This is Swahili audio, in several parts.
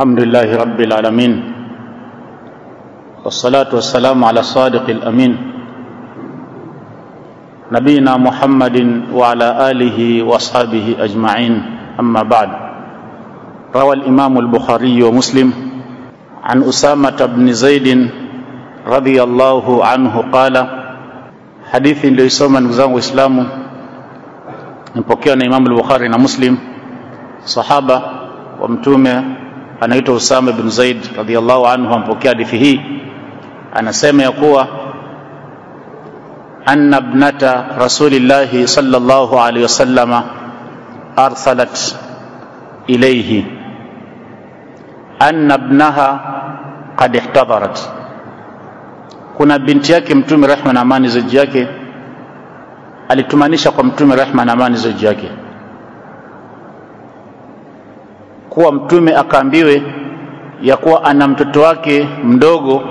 الحمد لله رب العالمين والصلاة والسلام على الصادق الأمين نبينا محمد وعلى آله وأصحابه أجمعين. أما بعد روى الإمام البخاري ومسلم عن أسامة بن زيد رضي الله عنه قال حديث ليسوما نزام وإسلام مpokewa Imam al-Bukhari na Muslim anaitwa Usama bin Zaid radhiyallahu anhu ampokea hadithi hii. Anasema ya kuwa anna ibnata rasulillahi sallallahu alaihi wasallama arsalat ilayhi. Anna ibnaha qad ihtadharat kuna binti yake mtume rehma na amani zaji yake alitumanisha kwa mtume rehma na amani zaji yake kuwa mtume akaambiwe ya kuwa ana mtoto wake mdogo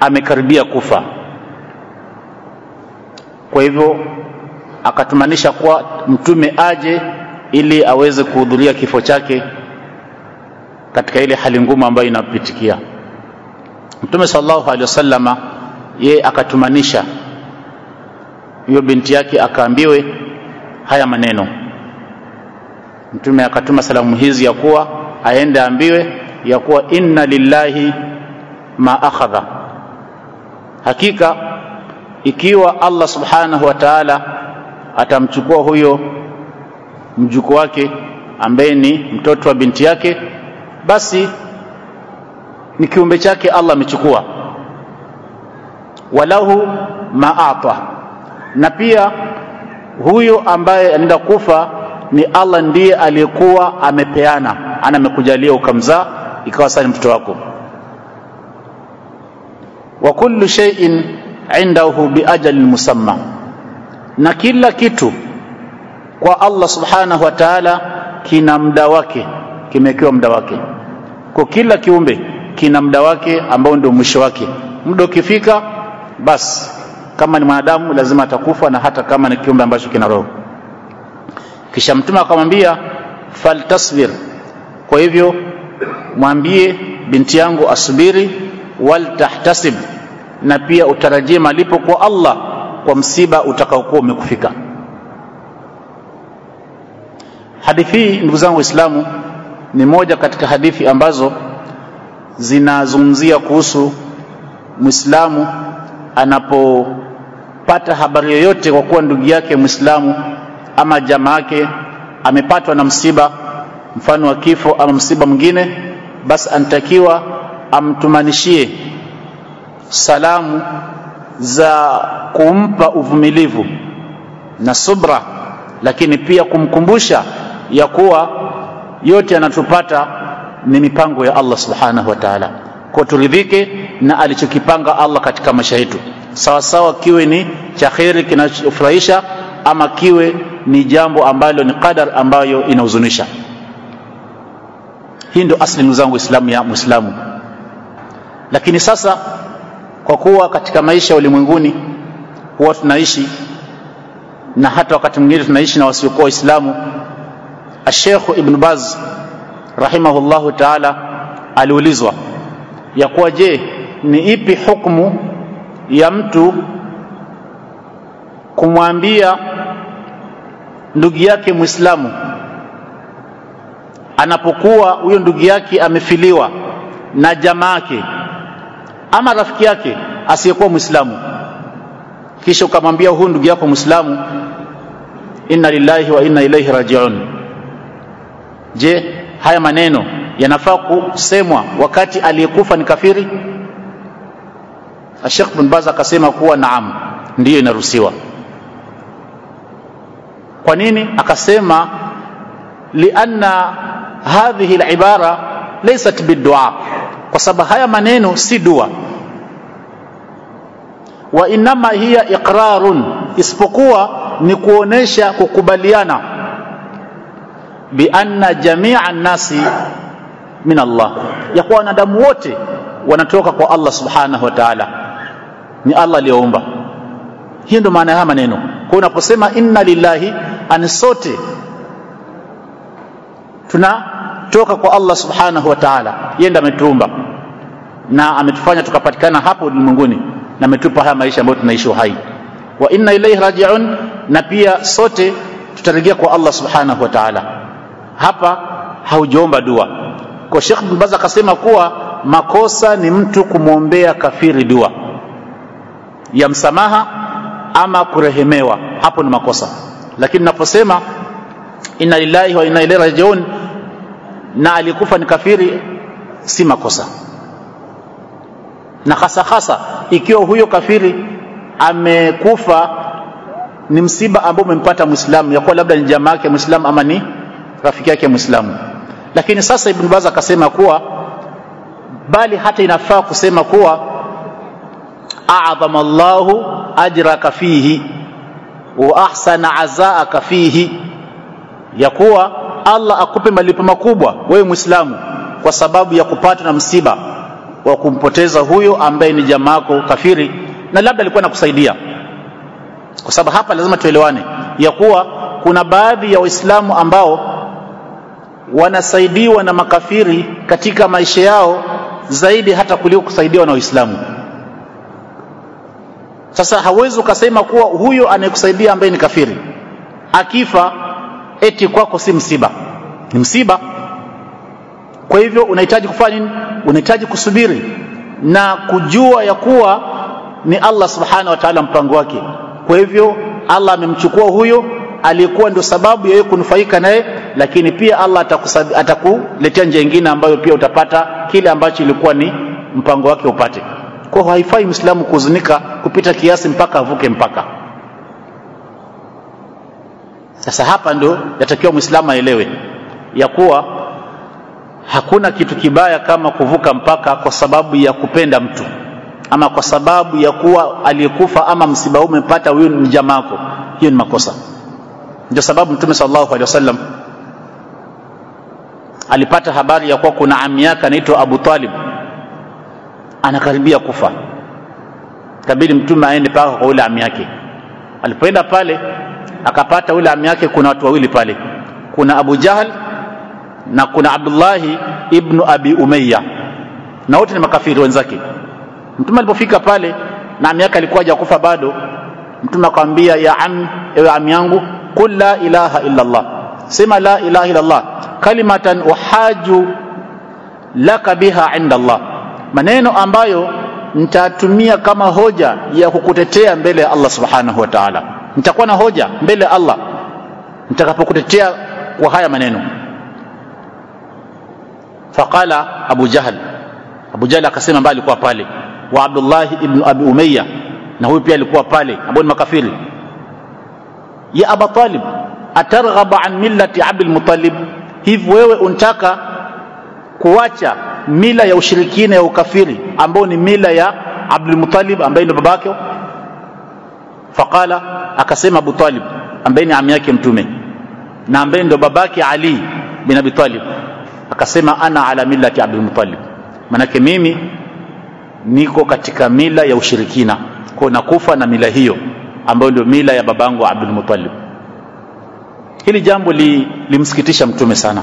amekaribia kufa. Kwa hivyo akatumanisha kuwa mtume aje ili aweze kuhudhuria kifo chake katika ile hali ngumu ambayo inapitikia mtume sallallahu alaihi wasallama yeye akatumanisha hiyo binti yake akaambiwe haya maneno mtume akatuma salamu hizi ya kuwa aende ambiwe ya kuwa inna lillahi ma akhadha. Hakika ikiwa Allah subhanahu wa ta'ala atamchukua huyo mjukuu wake ambaye ni mtoto wa binti yake basi ni kiumbe chake Allah amechukua. Walahu maata na pia huyo ambaye anaenda kufa ni Allah ndiye aliyekuwa amepeana. Ana amekujalia ukamzaa ikawa sasa ni mtoto wako. Wa kullu shay'in indahu biajalin musamma. Na kila kitu kwa Allah subhanahu wa ta'ala kina muda wake kimewekewa muda wake. Kwa kila kiumbe kina muda wake ambao ndio mwisho wake. Muda ukifika basi kama ni mwanadamu lazima atakufa na hata kama ni kiumbe ambacho kina roho kisha mtume akamwambia faltasbir kwa hivyo mwambie binti yangu asubiri waltahtasib na pia utarajie malipo kwa Allah kwa msiba utakaokuwa umekufika. Hadithi hii ndugu zangu waislamu ni moja katika hadithi ambazo zinazungumzia kuhusu mwislamu anapopata habari yoyote kwa kuwa ndugu yake mwislamu ama jamaa yake amepatwa na msiba mfano wa kifo ama msiba mwingine basi anatakiwa amtumanishie salamu za kumpa uvumilivu na subra lakini pia kumkumbusha ya kuwa yote yanatupata ni mipango ya Allah subhanahu wa ta'ala. Kwa turidhike na alichokipanga Allah katika maisha yetu. Sawasawa sawa kiwe ni cha kheri kinachofurahisha ama kiwe ni jambo ambalo ni qadar ambayo inahuzunisha. Hii ndio asli ndugu zangu islamu ya muislamu. Lakini sasa kwa kuwa katika maisha ya ulimwenguni huwa tunaishi na hata wakati mwingine tunaishi na wasiokuwa waislamu ashekhu Ibn Baz rahimahullahu ta'ala aliulizwa ya kuwa je ni ipi hukmu ya mtu kumwambia ndugu yake Muislamu. Anapokuwa huyo ndugu yake amefiliwa na jamaa yake ama rafiki yake asiyekuwa Muislamu. Kisha ukamwambia huyu ndugu yako Muislamu inna lillahi wa inna ilaihi rajiun. Je haya maneno yanafaa kusemwa wakati aliyekufa ni kafiri? Sheikh bin Baz akasema kuwa naam ndiyo inaruhusiwa kwa nini akasema lianna hadhihi alibara laysat bidua kwa sababu haya maneno si dua. Wa inama hiya iqrarun isipokuwa ni kuonesha kukubaliana. Bi anna jamia nasi min Allah. Ya kuwa wanadamu wote wanatoka kwa Allah subhanahu wa ta'ala. Ni Allah aliyoumba hiyo ndio maana ya maneno. Kwa unaposema inna lillahi ani sote tunatoka kwa Allah subhanahu wa ta'ala. Yeye ndiye ametuumba. Na ametufanya tukapatikana hapo ulimwenguni. Na ametupa haya maisha ambayo tunaishi uhai wa inna ilayhi raji'un. Na pia sote tutarejea kwa Allah subhanahu wa ta'ala. Hapa haujaomba dua. Kwa Sheikh Ibn Baz akasema kuwa makosa ni mtu kumwombea kafiri dua. Ya msamaha ama kurehemewa. Hapo ni makosa lakini naposema inna lillahi wa inna ilaihi rajiun na alikufa ni kafiri si makosa na hasa hasa ikiwa huyo kafiri amekufa ni msiba ambao umempata mwislamu yakuwa labda ni jamaa yake Muislamu ama ni rafiki yake Muislamu. lakini sasa ibn baz akasema kuwa bali hata inafaa kusema kuwa a'dhama Allahu ajraka fihi wa ahsana azaaka fihi ya kuwa Allah akupe malipo makubwa wewe Muislamu kwa sababu ya kupata na msiba wa kumpoteza huyo ambaye ni jamaako kafiri na labda alikuwa anakusaidia. Kwa sababu hapa lazima tuelewane ya kuwa kuna baadhi ya waislamu ambao wanasaidiwa na makafiri katika maisha yao zaidi hata kuliko kusaidiwa na waislamu sasa hawezi ukasema kuwa huyo anayekusaidia ambaye ni kafiri. Akifa eti kwako si msiba. Ni msiba. Kwa hivyo unahitaji kufanya nini? Unahitaji kusubiri na kujua ya kuwa ni Allah subhanahu wa ta'ala mpango wake. Kwa hivyo Allah amemchukua huyo aliyekuwa ndio sababu ya yeye kunufaika naye lakini pia Allah atakuletea njia nyingine ambayo pia utapata kile ambacho ilikuwa ni mpango wake upate kwa haifai muislamu kuhuzunika kupita kiasi mpaka avuke mpaka. Sasa hapa ndio yatakiwa muislamu aelewe ya kuwa hakuna kitu kibaya kama kuvuka mpaka kwa sababu ya kupenda mtu ama kwa sababu ya kuwa aliyekufa ama msiba umepata huyu ni jamaako hiyo ni makosa. Ndio sababu mtume sallallahu alaihi wasallam alipata habari ya kuwa kuna ami yake anaitwa Abu Talib anakaribia kufa. Kabidi mtume aende paka kwa ule ami yake. Alipoenda pale akapata ule ami yake kuna watu wawili pale. Kuna Abu jahl na kuna Abdullahi ibnu Abi Umayya. Na wote ni makafiri wenzake. Mtume alipofika pale na ami yake alikuwa hajakufa bado mtume akamwambia ya am ewe ami yangu qul la ilaha illa Allah. Sema la ilaha illa Allah. Kalimatan uhaju laka biha inda Allah maneno ambayo nitatumia kama hoja ya kukutetea mbele ya Allah subhanahu wa ta'ala. Nitakuwa na hoja mbele ya Allah nitakapokutetea kwa haya maneno. Faqala Abu Jahl, Abu Jahal akasema mbali alikuwa pale. Wa Abdullah ibn Abi Umayya. Na huyu pia alikuwa pale ambao ni makafiri ya Aba Talib atarghaba an millati Abdul Muttalib. Hivi wewe unataka kuacha mila ya ushirikina ya ukafiri ambao ni mila ya Abdul Muttalib ambaye ndio babake. Faqala akasema Abu Talib ambaye ni ami yake mtume na ambaye ndio babake Ali bin Abi Talib. Akasema ana ala millati Abdul Muttalib. Manake mimi niko katika mila ya ushirikina. Kwa nakufa na mila hiyo ambayo ndio mila ya babangu Abdul Muttalib. Hili jambo li, limsikitisha mtume sana.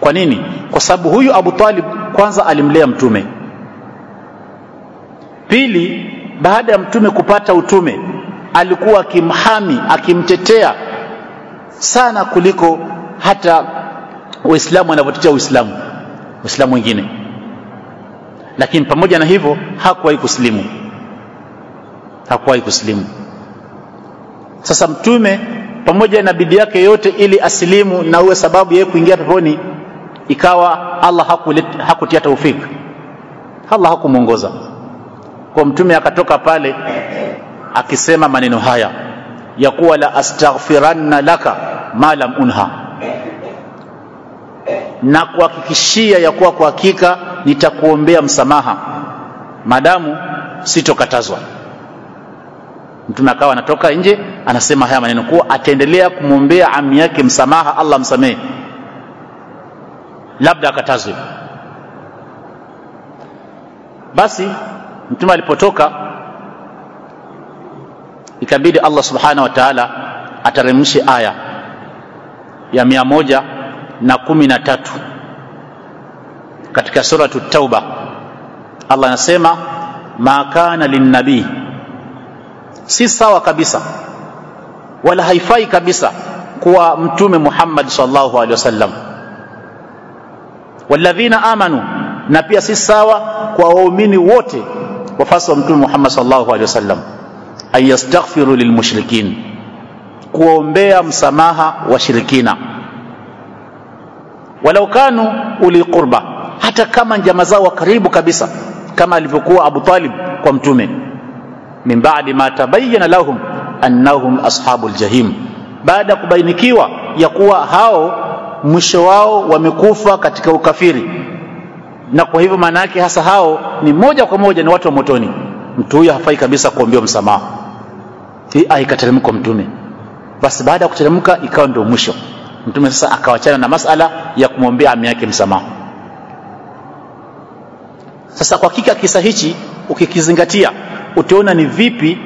Kwa nini? Kwa sababu huyu Abu Talib kwanza alimlea mtume. Pili baada ya mtume kupata utume alikuwa akimhami akimtetea sana kuliko hata waislamu wanavyotetea uislamu waislamu wengine. Lakini pamoja na hivyo hakuwahi kusilimu hakuwahi kusilimu sasa mtume pamoja na bidii yake yote ili asilimu na uwe sababu yeye kuingia peponi ikawa Allah hakutia haku taufik Allah hakumwongoza. Kwa mtume akatoka pale akisema maneno haya ya kuwa la astaghfiranna laka ma lam unha. Na kuhakikishia ya kuwa kwa hakika nitakuombea msamaha. Madamu sitokatazwa. Mtume akawa anatoka nje anasema haya maneno kuwa ataendelea kumwombea ami yake msamaha Allah msamehe labda akatazwe. Basi mtume alipotoka ikabidi Allah subhanahu wa ta'ala ataremshe aya ya mia moja na kumi na tatu katika suratu tauba. Allah anasema ma kana linnabii si sawa kabisa wala haifai kabisa kuwa mtume muhammad sallallahu alaihi wasallam walladhina amanu na pia si sawa kwa waumini wote wafasi wa mtume muhammad sallallahu alaihi wasallam ayastaghfiru yastaghfiru lilmushrikin kuombea msamaha washirikina walau kanu uli qurba hata kama njama zao wa karibu kabisa kama alivyokuwa abu talib kwa mtume. Min ba'di ma tabayyana lahum annahum ashabul jahim baada ya kubainikiwa ya kuwa hao mwisho wao wamekufa katika ukafiri. Na kwa hivyo maana yake hasa hao ni moja kwa moja ni watu wa motoni. Mtu huyo hafai kabisa kuombewa msamaha. Hii aya ikateremka mtume. Basi baada ya kuteremka ikawa ndio mwisho. Mtume sasa akawachana na masala ya kumwombea ami yake msamaha. Sasa kwa hakika kisa hichi ukikizingatia utaona ni vipi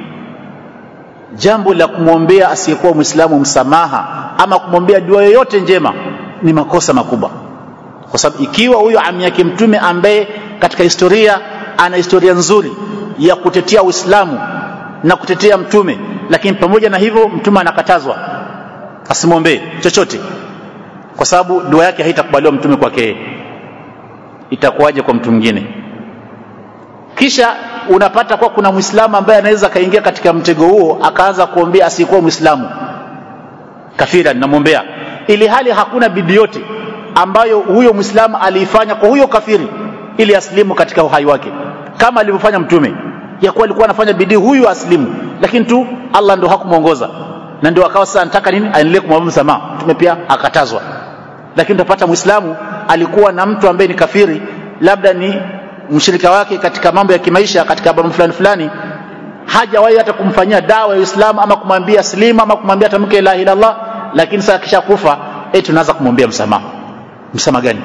jambo la kumwombea asiyekuwa mwislamu msamaha ama kumwombea dua yoyote njema ni makosa makubwa. Kwa sababu ikiwa huyo ami yake mtume ambaye katika historia ana historia nzuri ya kutetea uislamu na kutetea mtume lakini pamoja na hivyo mtume anakatazwa asimwombee chochote. Kwa sababu dua yake haitakubaliwa mtume kwake itakuwaje kwa mtu mwingine? Kisha unapata kuwa kuna mwislamu ambaye anaweza akaingia katika mtego huo akaanza kuombea asiyekuwa mwislamu kafira namwombea ili hali hakuna bidii yote ambayo huyo Muislamu aliifanya kwa huyo kafiri ili aslimu katika uhai wake. Kama alivyofanya mtume ya kuwa alikuwa anafanya bidii huyu aslimu. Lakini tu allah ndio hakumwongoza. Na ndio akawa sasa anataka nini? Aendelee kumwomba msamaha. Mtume pia akatazwa. Lakini utapata Muislamu alikuwa na mtu ambaye ni kafiri labda ni mshirika wake katika mambo ya kimaisha katika mambo fulani fulani. Hajawahi hata kumfanyia dawa ya Uislamu ama kumwambia slima ama kumwambia tamke la ilaha illallah lakini sasa kishakufa eti tunaanza kumwambia msamaha. Msamaha gani?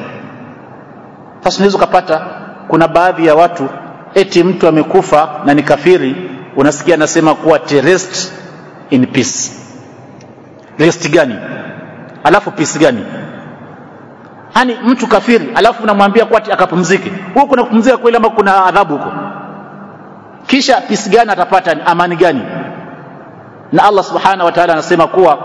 Sasa unaweza ukapata kuna baadhi ya watu eti mtu amekufa na ni kafiri unasikia anasema kuwa rest in peace. Rest gani? Alafu peace gani? Yani mtu kafiri alafu unamwambia kuwa akapumzike. Huko kuna kupumzika kweli ama kuna adhabu huko? Kisha peace gani atapata? Amani gani? Na Allah subhanahu wa ta'ala anasema kuwa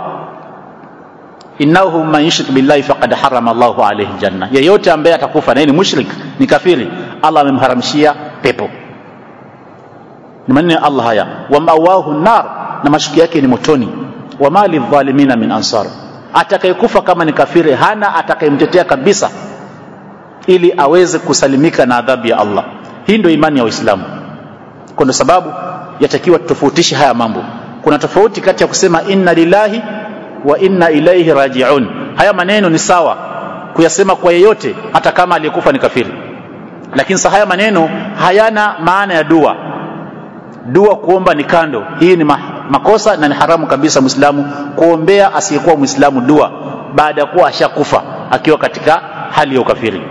innahu man yushrik billahi faqad harama Allahu alayhi janna yeyote ambaye atakufa na ni mushrik ni kafiri Allah amemharamishia pepo. Ni maneno ya Allah haya. Wa mawahu nar na mashuki yake ni motoni. Wa mali dhalimina min ansar. Atakayekufa kama ni kafiri hana atakayemtetea kabisa ili aweze kusalimika na adhabu ya Allah. Hii ndio imani ya Uislamu kwa sababu yatakiwa tutofautishe haya mambo. Kuna tofauti kati ya kusema inna lillahi wa inna ilaihi rajiun. Haya maneno ni sawa kuyasema kwa yeyote hata kama aliyekufa ni kafiri. Lakini sa haya maneno hayana maana ya dua. Dua kuomba ni kando. Hii ni makosa na ni haramu kabisa muislamu kuombea asiyekuwa muislamu dua baada ya kuwa ashakufa akiwa katika hali ya ukafiri.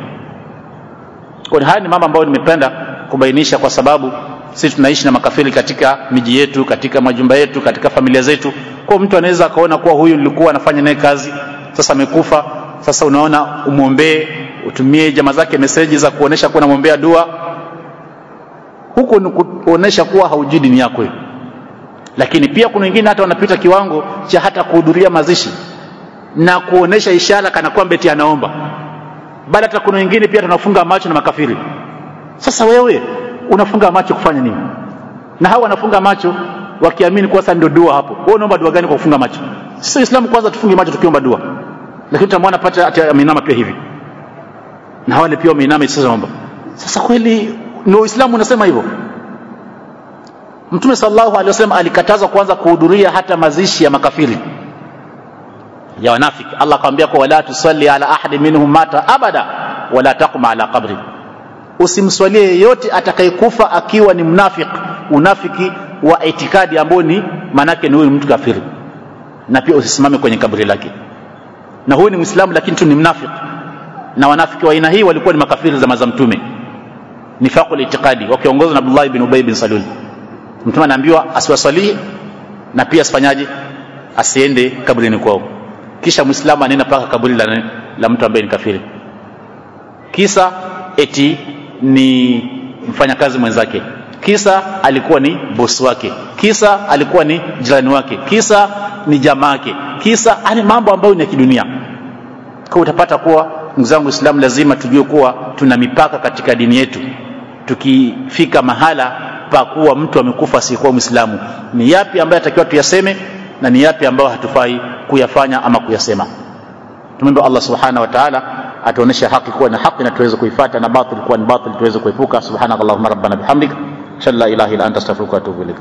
Kwa haya ni mambo ambayo nimependa kubainisha kwa sababu sisi tunaishi na makafiri katika miji yetu katika majumba yetu katika familia zetu. Kwa mtu anaweza akaona kuwa huyu nilikuwa anafanya naye kazi sasa amekufa sasa unaona umwombee utumie jamaa zake meseji za kuonesha kuwa namwombea dua. Huko ni kuonesha kuwa haujui dini yako lakini pia kuna wengine hata wanapita kiwango cha hata kuhudhuria mazishi na kuonesha ishara kana kwamba eti anaomba. Bali hata kuna wengine pia tunafunga macho na makafiri. Sasa wewe unafunga macho kufanya nini? Na hao wanafunga macho wakiamini kuwa sasa ndio dua hapo. Wewe unaomba dua gani kwa kufunga macho? Sisi Uislamu kwanza tufunge macho tukiomba dua. Lakini tutamwona pata ati ameinama pia hivi. Na wale pia wameinama sasa naomba sasa kweli ni Uislamu unasema hivyo. Mtume sallallahu alaihi wasallam alikataza kwanza kuhudhuria hata mazishi ya makafiri. Ya wanafiki. Allah akamwambia kwa wala tusalli ala ahadi minhum mata abada wala taqma ala qabri usimswalie yeyote atakayekufa akiwa ni mnafiki unafiki wa itikadi ambao ni manake ni huyu mtu kafiri. Na pia usisimame kwenye kaburi lake. Na huyu ni muislamu lakini tu ni mnafiki na wanafiki wa aina hii walikuwa ni makafiri zama za mtume. Nifaqul itiqadi wakiongozwa na Abdullah ibn Ubay bin Salul. Mtume anaambiwa asiwasalie na pia asifanyaje? Asiende kaburini kwao. Kisha muislamu anaenda paka kaburi la la mtu ambaye ni kafiri. Kisa eti ni mfanyakazi mwenzake. Kisa alikuwa ni bosi wake. Kisa alikuwa ni jirani wake. Kisa ni jamaa yake. Kisa ani mambo ambayo ni ya kidunia. Kwa utapata kuwa ndugu zangu islamu lazima tujue kuwa tuna mipaka katika dini yetu. Tukifika mahala pa kuwa mtu amekufa asiyekuwa mwislamu ni yapi ambayo atakiwa tuyaseme na ni yapi ambayo hatufai kuyafanya ama kuyasema. Tumwombe Allah subhanahu wa ta'ala atuoneshe haki kuwa ni haki na tuweze kuifuata na batil kuwa ni batil tuweze kuepuka. Subhanakallahumma rabbana bihamdik shalla ilaha illa anta astaghfiruka wa atubu ilaik